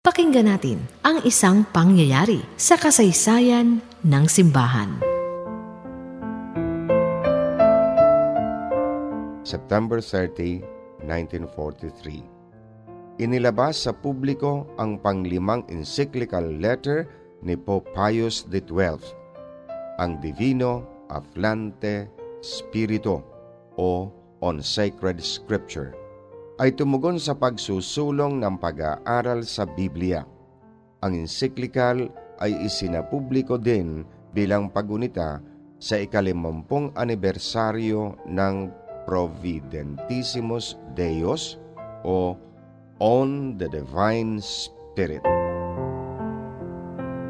Pakinggan natin ang isang pangyayari sa kasaysayan ng simbahan. September 30, 1943 Inilabas sa publiko ang panglimang encyclical letter ni Pope Pius XII, ang Divino Aflante Spirito o On Sacred Scripture ay tumugon sa pagsusulong ng pag-aaral sa Biblia. Ang encyclical ay isinapubliko din bilang pagunita sa ikalimampung anibersaryo ng Providentissimus Deus o On the Divine Spirit.